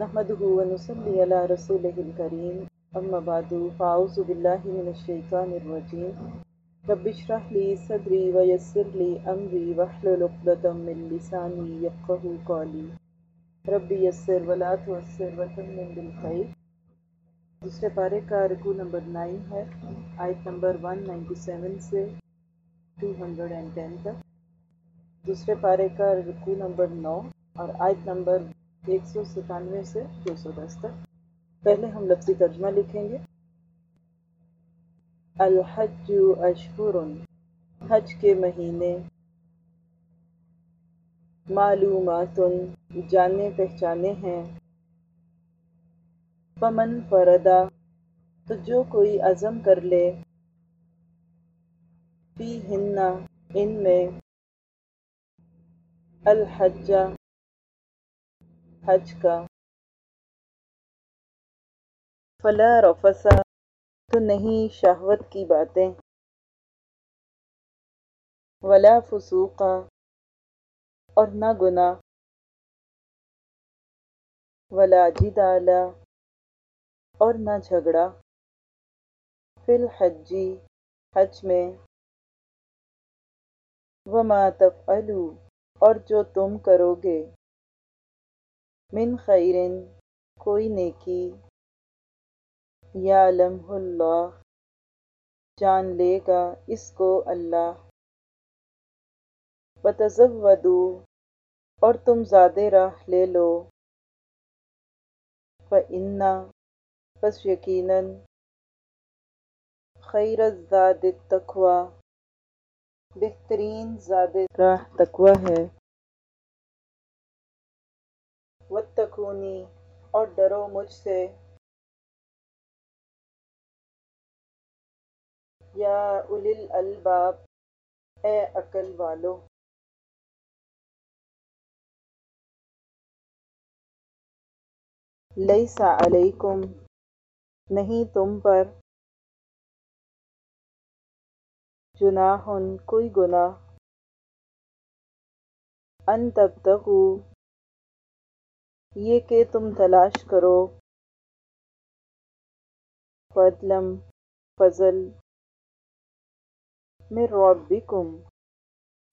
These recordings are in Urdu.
نحمده ونصلي على رسوله الكريم. أما بعد فأعوذ بالله من الشيطان الرجيم. رب اشرح لي صدري ويسر لي أمري واحلل عقدة من لساني يفقهوا قولي. رب يسر ولا تعسر وتمم بالخير. دوسرے پارے کا رکو نمبر نائن ہے، آیت نمبر 197 سے 210 تک. دوسرے پارے کا رکو نمبر نو اور آیت نمبر ایک سو ستانوے سے دو سو دس تک۔ پہلے ہم لفظی ترجمہ لکھیں گے۔ الحج اشہر حج کے مہینے۔ معلومات جانے پہچانے ہیں۔ پمن فردا، تو جو کوئی عزم کر لے۔ فی ہننا ان میں۔ الحج حج کا فلا رفسا تو نہیں شہوت کی باتیں۔ ولا فسوقا، اور نہ گناہ۔ ولا جدالا، اور نہ جھگڑا۔ فی الحجی حج میں۔ وما تفعلوا، اور جو تم کرو گے۔ من خیرن، کوئی نیکی یعلم اللہ، جان لے گا اس کو اللہ۔ وتزودوا اور تم زیادہ راہ لے لو۔ فَإِنَّ، پس یقیناً، خیر الزاد التقوی۔ بہترین زاد راہ تقوی ہے۔ واتقونی، اور ڈرو مجھ سے۔ یا اولی الالباب، اے عقل والو۔ لیسا علیکم، نہیں تم پر جناح، کوئی گناہ۔ ان تبتغوا یہ کہ تم تلاش کرو۔ فضلم، فضل۔ من ربکم،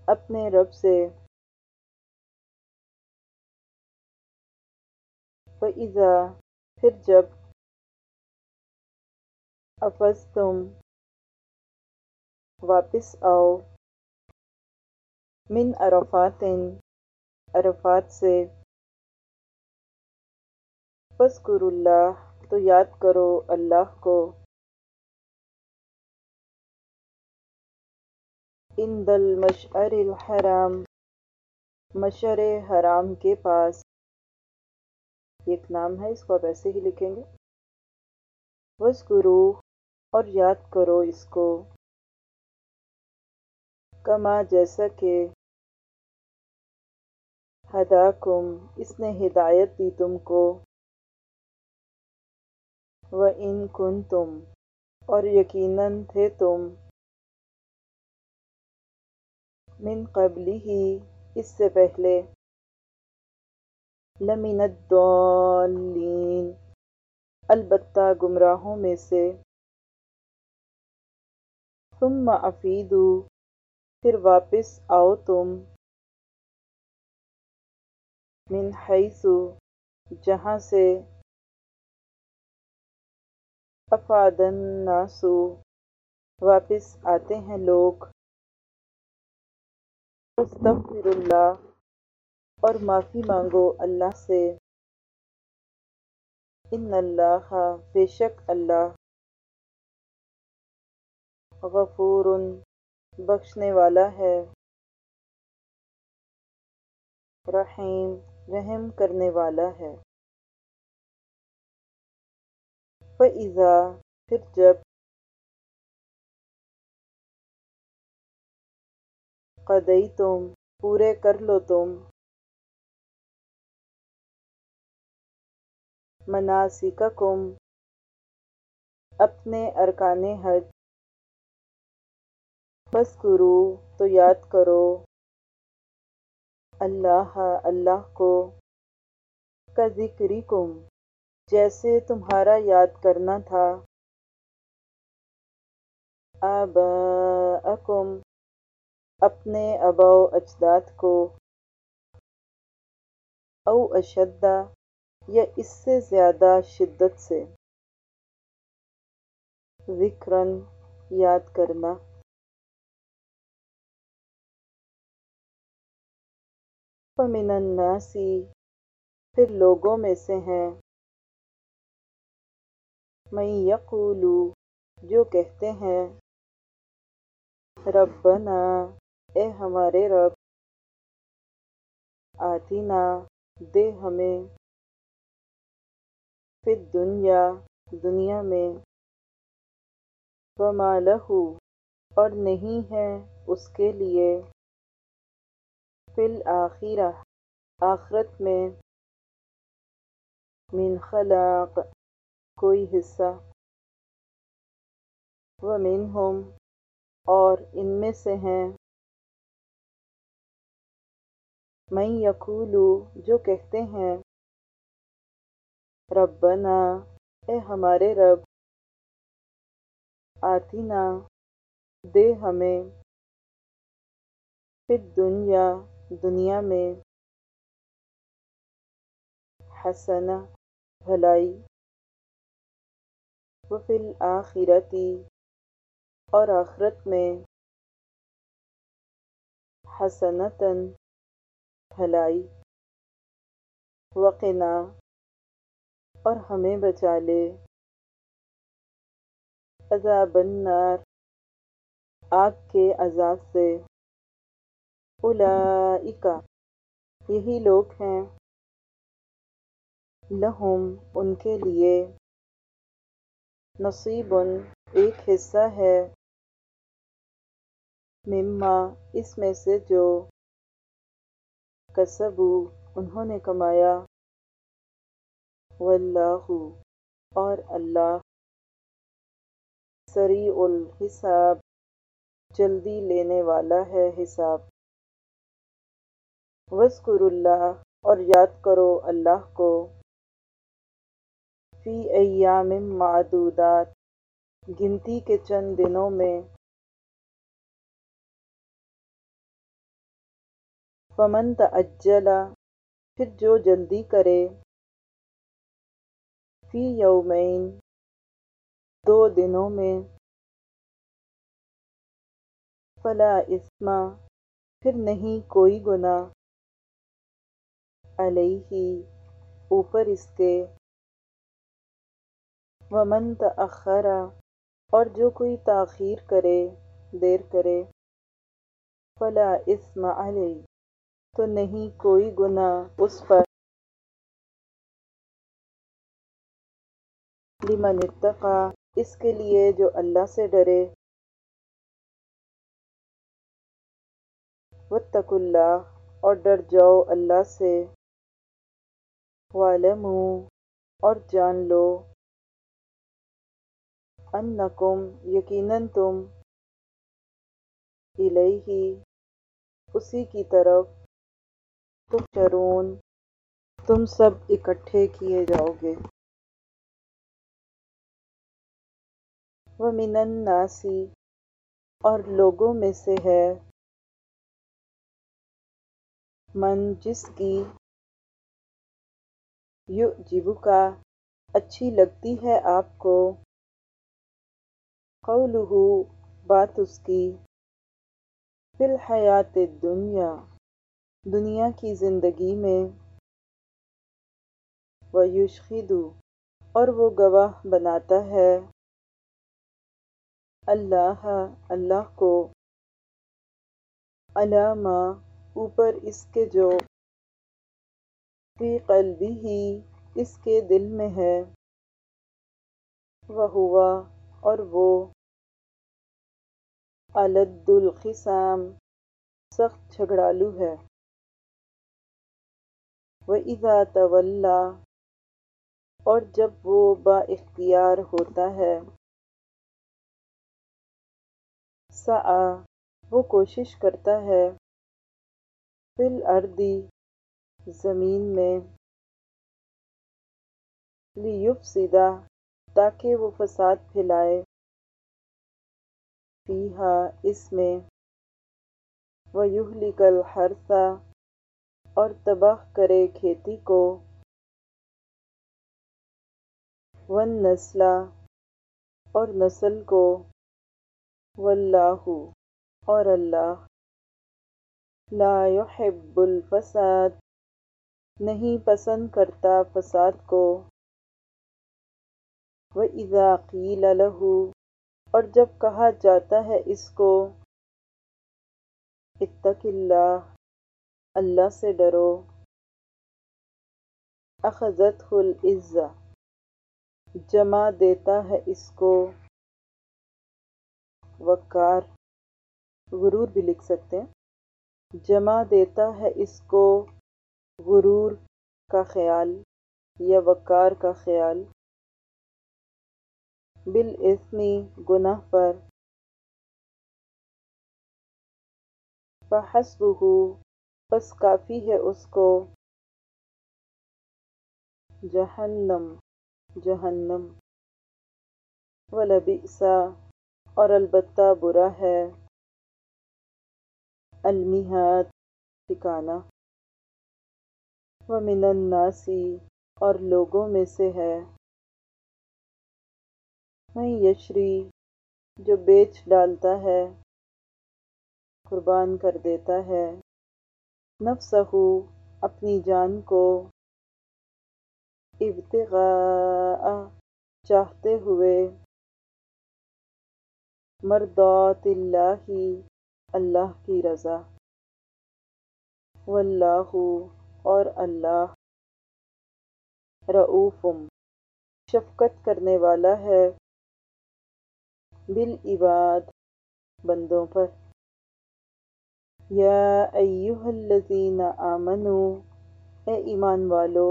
اپنے رب سے۔ فَإِذَا، پھر جب افضتم، واپس آؤ۔ من عرفات عرفات سے۔ فَاذْكُرُوا اللہ تو یاد کرو اللہ کو۔ عند المشعر الحرام، مشعر حرام کے پاس۔ ایک نام ہے، اس کو آپ ایسے ہی لکھیں گے۔ وَاذْكُرُوا اور یاد کرو اس کو۔ کما جیسا کہ ہداکم، اس نے ہدایت دی تم کو۔ وَإِن كُنتم، اور یقیناً تھے تم، من قبل ہی اس سے پہلے، لمن الضالین البتہ گمراہوں میں سے۔ ثم افیدو پھر واپس آؤ تم۔ من حیث جہاں سے افاد الناس واپس آتے ہیں لوگ۔ استغفر اللہ۔ اور معافی مانگو اللہ سے۔ ان اللہ بے شک اللہ۔ غفور بخشنے والا ہے۔ رحیم رحم کرنے والا ہے۔ فَإِذَا پھر جب قَضَيْتُم پورے کر لو تم مناسککم اپنے ارکان حج فَاذْكُرُوا تو یاد کرو اللہ اللہ کو کا ذکری کم جیسے تمہارا یاد کرنا تھا۔ آباءکم، اپنے آبا و اجداد کو۔ او اشدہ، یا اس سے زیادہ شدت سے۔ ذکرن یاد کرنا۔ فمن الناسی پھر لوگوں میں سے ہیں۔ من یقولو جو کہتے ہیں، ربنا، اے ہمارے رب، آتینا، دے ہمیں فی دنیا دنیا میں وما لہو، اور نہیں ہے اس کے لیے، فی الآخرہ آخرت میں، من خلاق۔ کوئی حصہ۔ ومنہم اور ان میں سے ہیں۔ من یقولو، جو کہتے ہیں، ربنا، اے ہمارے رب آتینا دے ہمیں۔ فی الدنیا، دنیا میں حسنہ، بھلائی۔ وفی الآخرتی اور آخرت میں حسنتاً بھلائی۔ وقنا اور ہمیں بچا لے۔ عذاب النار، آگ کے عذاب سے۔ اولئک یہی لوگ ہیں، لہم ان کے لیے۔ نصیب ایک حصہ ہے۔ مما، اس میں سے جو کسبو انہوں نے کمایا۔ واللہ، اور اللہ۔ سریع الحساب، جلدی لینے والا ہے حساب۔ وذکر اللہ، اور یاد کرو اللہ کو۔ فی ایام معدودات۔ گنتی کے چند دنوں میں۔ فمن تعجل پھر جو جلدی کرے۔ فی یومین، دو دنوں میں۔ فلا اسم پھر نہیں کوئی گناہ۔ علیہ، اوپر اس کے۔ ومن تأخر، اور جو کوئی تاخیر کرے، دیر کرے، فلا اسم علیہ تو نہیں کوئی گناہ اس پر۔ لمن اتقا اس کے لیے جو اللہ سے ڈرے۔ واتقوا اللہ اور ڈر جاؤ اللہ سے۔ وَاعْلَمُوا، اور جان لو۔ انکم یقیناً تم الیہ اسی کی طرف تحشرون، تم سب اکٹھے کیے جاؤ گے۔ وَمِنَ النَّاسِ، اور لوگوں میں سے ہے من جس کی یعجبک، اچھی لگتی ہے آپ کو۔ قولہ بات اس کی، فی الحیات الدنیا، دنیا کی زندگی میں وَيُشْهِدُ اور وہ گواہ بناتا ہے۔ اللہ اللہ کو علامہ اوپر اس کے جو، فی قلبہ اس کے دل میں ہے۔ وَهُوَ اور وہ الد الخصام، سخت جھگڑالو ہے۔ وَإِذَا تَوَلَّى، اور جب وہ با اختیار ہوتا ہے۔ سعی وہ کوشش کرتا ہے۔ فی الارض زمین میں۔ لیفسدہ تاکہ وہ فساد پھیلائے۔ فیہا، اس میں وَيُهْلِكَ الْحَرْثَ اور تباہ کرے کھیتی کو۔ وَالنَّسْلَ، اور نسل کو۔ واللہ اور اللہ۔ لا يحب الفساد، نہیں پسند کرتا فساد کو۔ وَإِذَا قِيلَ لَهُ اور جب کہا جاتا ہے اس کو، اتق اللہ اللہ سے ڈرو۔ اخذته العزہ، جمع دیتا ہے اس کو۔ وقار، غرور بھی لکھ سکتے ہیں۔ جمع دیتا ہے اس کو، غرور کا خیال یا وقار کا خیال۔ بالاسمی گناہ پر۔ فحسبہ، پس کافی ہے اس کو۔ جہنم جہنم۔ ولبئس، اور البتہ برا ہے۔ المہاد، ٹھکانہ۔ وَمِنَ النَّاسِ، اور لوگوں میں سے ہے۔ میں یشری، جو بیچ ڈالتا ہے، قربان کر دیتا ہے۔ نفسہ اپنی جان کو ابتغاء چاہتے ہوئے۔ مردات اللہ اللہ کی رضا۔ واللہ، اور اللہ رعوفم شفقت کرنے والا ہے۔ بالعباد، بندوں پر۔ یا ایہا الذین آمنوا اے ایمان والو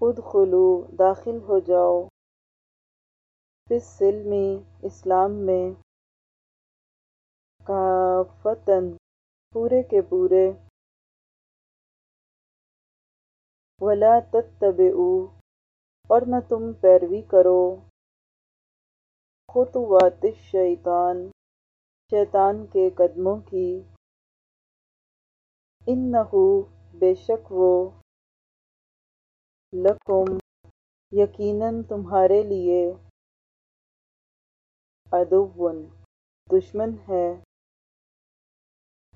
ادخلو داخل ہو جاؤ۔ فی السلم اسلام میں۔ کافتن پورے کے پورے۔ ولا تتبعوا اور نہ تم پیروی کرو۔ خطوات الشیطان شیطان کے قدموں کی۔ انہو بے شک وہ۔ لکم یقیناً تمہارے لیے عدوٌ، دشمن ہے۔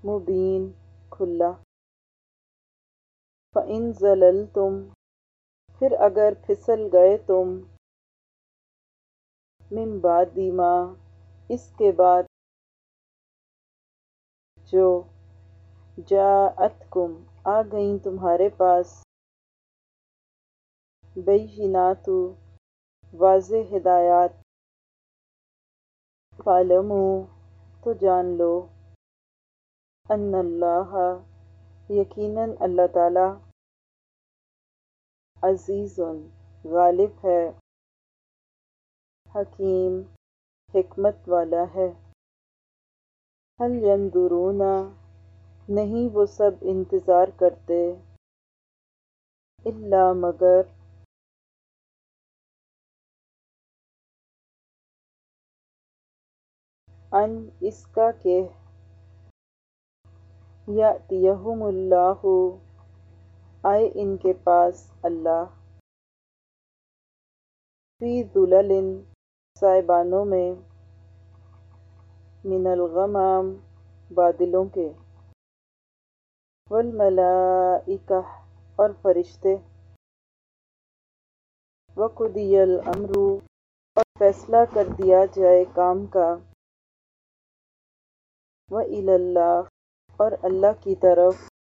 مبین، کھلا۔ فَإِن زَلَلْتُمْ پھر اگر پھسل گئے تم من بعد ما اس کے بعد جو جاءتکم، آ گئیں تمہارے پاس۔ بینات واضح ہدایات۔ فَاعْلَمُوا تو جان لو۔ ان اللہ، یقیناً اللہ تعالی عزیز غالب ہے، حکیم، حکمت والا ہے۔ هل ينظرون؟ نہیں، وہ سب انتظار کرتے۔ الا مگر۔ ان، اس کا کہ۔ یأتیہم اللہ۔ آئے ان کے پاس اللہ۔ فی ظلل سائبانوں میں من الغمام بادلوں کے۔ والملائکہ اور فرشتے۔ وقضی الامر اور فیصلہ کر دیا جائے کام کا۔ وَإِلَى اللَّهِ اور اللہ کی طرف۔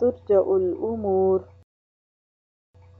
ترجع الأمور.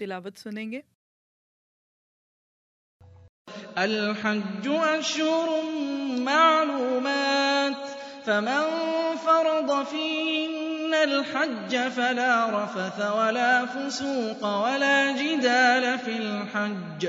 تلاوت سنیں گے؟ الحج أشهر معلومات فمن فرض فيهن الحج فلا رفث ولا فسوق ولا جدال في الحج.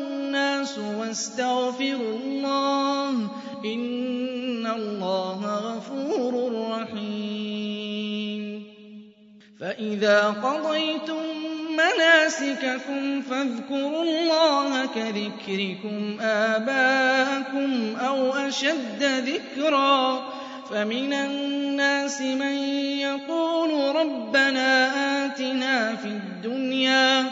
واستغفروا الله إن الله غفور رحيم. فإذا قضيتم مناسككم فاذكروا الله كذكركم آباءكم أو أشد ذكرا. فمن الناس من يقول ربنا آتنا في الدنيا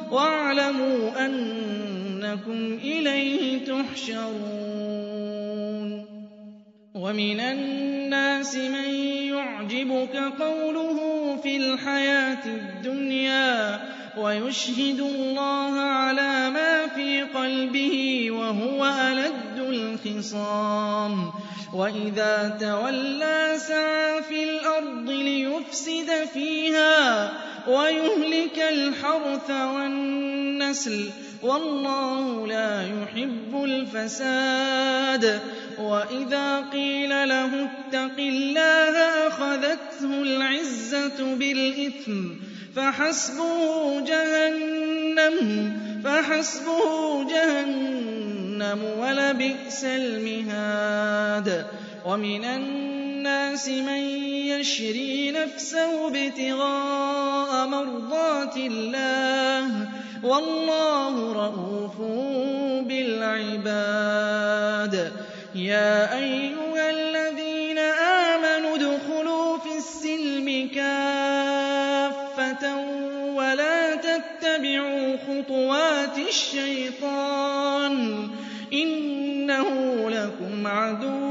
واعلموا أنكم إليه تحشرون. ومن الناس من يعجبك قوله في الحياة الدنيا ويشهد الله على ما في قلبه وهو ألد الخصام. وإذا تولى سعى في الأرض ليفسد فيها ويهلك الحرث والنسل والله لا يحب الفساد. وإذا قيل له اتق الله أخذته العزة بالإثم فحسبه جهنم فحسبه جهنم ولبئس المهاد. ومن الناس من يشري نفسه ابتغاء مرضات الله والله رؤوف بالعباد. يا أيها الذين آمنوا ادخلوا في السلم كافة ولا تتبعوا خطوات الشيطان إنه لكم عدو